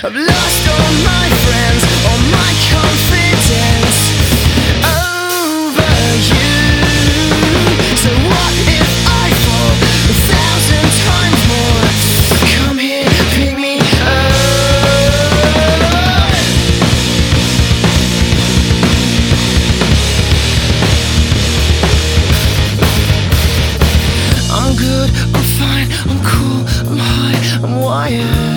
I've lost all my friends, all my confidence over you. So what if I fall a thousand times more? Come here, pick me up. I'm good, I'm fine, I'm cool, I'm high, I'm wired.